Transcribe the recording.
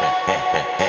Eh, eh, eh, eh.